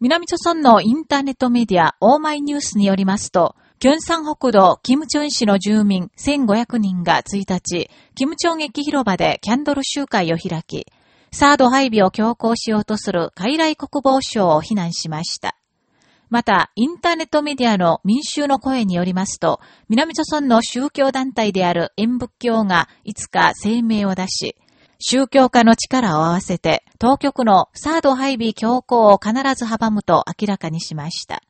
南朝村のインターネットメディア、オーマイニュースによりますと、キョンサン北道キムチョン市の住民1500人が1日、キムチョン駅広場でキャンドル集会を開き、サード配備を強行しようとする海来国防省を非難しました。また、インターネットメディアの民衆の声によりますと、南朝村の宗教団体である演仏教がいつか声明を出し、宗教家の力を合わせて、当局のサード配備強行を必ず阻むと明らかにしました。